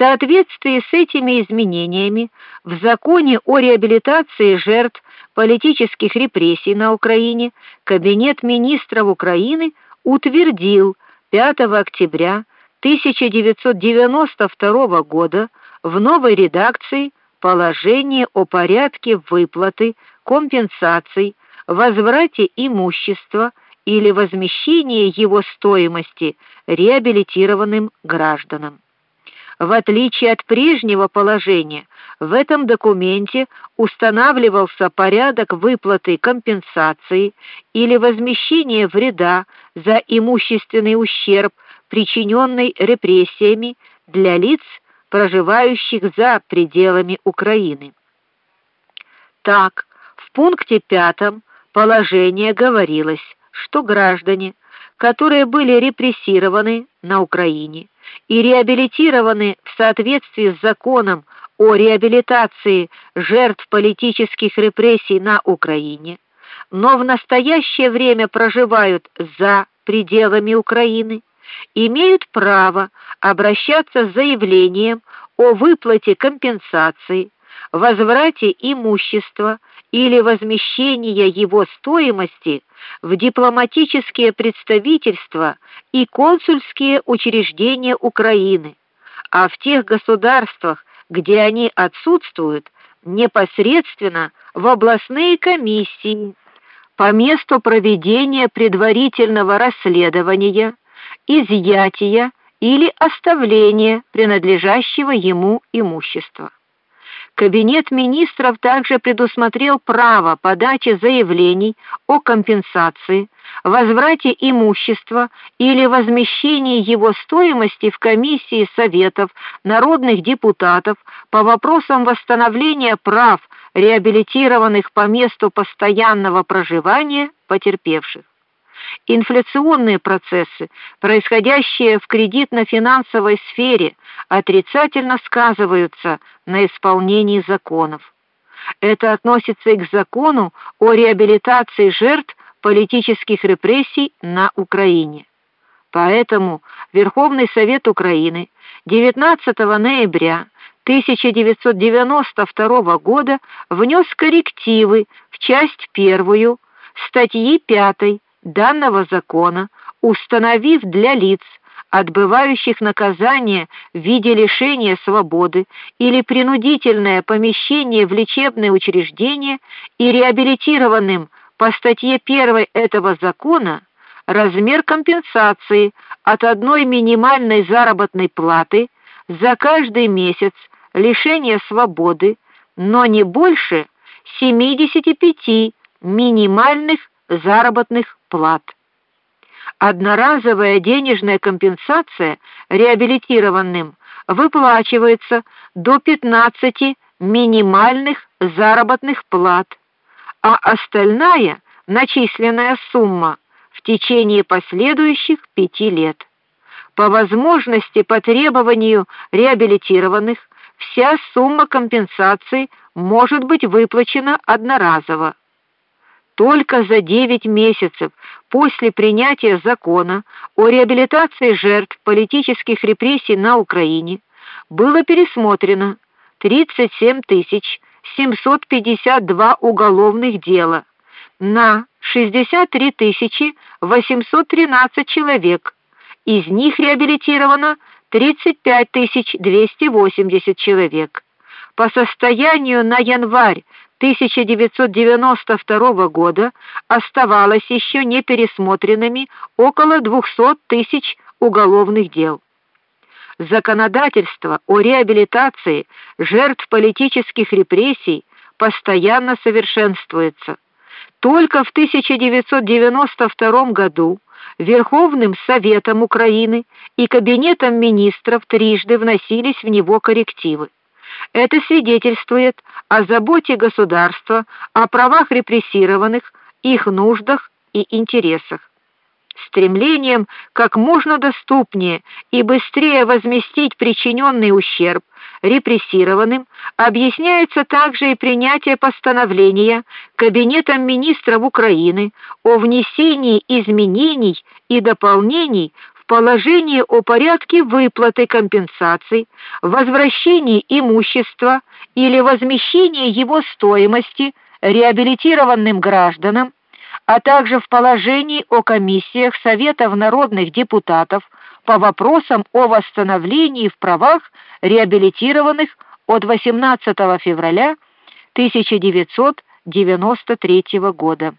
соответствии с этими изменениями в законе о реабилитации жертв политических репрессий на Украине Кабинет министров Украины утвердил 5 октября 1992 года в новой редакции положение о порядке выплаты компенсаций, возврате имущества или возмещении его стоимости реабилитированным гражданам. В отличие от прежнего положения, в этом документе устанавливался порядок выплаты компенсации или возмещения вреда за имущественный ущерб, причиненный репрессиями для лиц, проживающих за пределами Украины. Так, в пункте пятом положения говорилось, что граждане, которые были репрессированы на Украине и реабилитированы в соответствии с законом о реабилитации жертв политических репрессий на Украине, но в настоящее время проживают за пределами Украины, имеют право обращаться с заявлением о выплате компенсации, возврате имущества или возмещения его стоимости в дипломатические представительства и консульские учреждения Украины, а в тех государствах, где они отсутствуют, непосредственно в областные комиссии по месту проведения предварительного расследования, изъятия или оставления принадлежащего ему имущества. Кабинет министров также предусмотрел право подачи заявлений о компенсации, возврате имущества или возмещении его стоимости в комиссии советов народных депутатов по вопросам восстановления прав реабилитированных по месту постоянного проживания потерпевших инфляционные процессы, происходящие в кредитно-финансовой сфере, отрицательно сказываются на исполнении законов. Это относится и к закону о реабилитации жертв политических репрессий на Украине. Поэтому Верховный Совет Украины 19 ноября 1992 года внес коррективы в часть первую статьи 5 данного закона, установив для лиц, отбывающих наказание в виде лишения свободы или принудительное помещение в лечебное учреждение и реабилитированным по статье 1 этого закона размер компенсации от одной минимальной заработной платы за каждый месяц лишения свободы, но не больше 75 минимальных заработных плат. Одноразовая денежная компенсация реабилитированным выплачивается до 15 минимальных заработных плат, а остальная начисленная сумма в течение последующих пяти лет. По возможности по требованию реабилитированных вся сумма компенсации может быть выплачена одноразово только за 9 месяцев после принятия закона о реабилитации жертв политических репрессий на Украине было пересмотрено 37 752 уголовных дела на 63 813 человек. Из них реабилитировано 35 280 человек. По состоянию на январь 1992 года оставалось еще не пересмотренными около 200 тысяч уголовных дел. Законодательство о реабилитации жертв политических репрессий постоянно совершенствуется. Только в 1992 году Верховным Советом Украины и Кабинетом министров трижды вносились в него коррективы. Это свидетельствует о заботе государства о правах репрессированных, их нуждах и интересах. Стремлением как можно доступнее и быстрее возместить причиненный ущерб репрессированным объясняется также и принятие постановления Кабинетом министров Украины о внесении изменений и дополнений положении о порядке выплаты компенсаций, возвращении имущества или возмещении его стоимости реабилитированным гражданам, а также в положении о комиссиях Советов народных депутатов по вопросам о восстановлении в правах реабилитированных от 18 февраля 1993 года.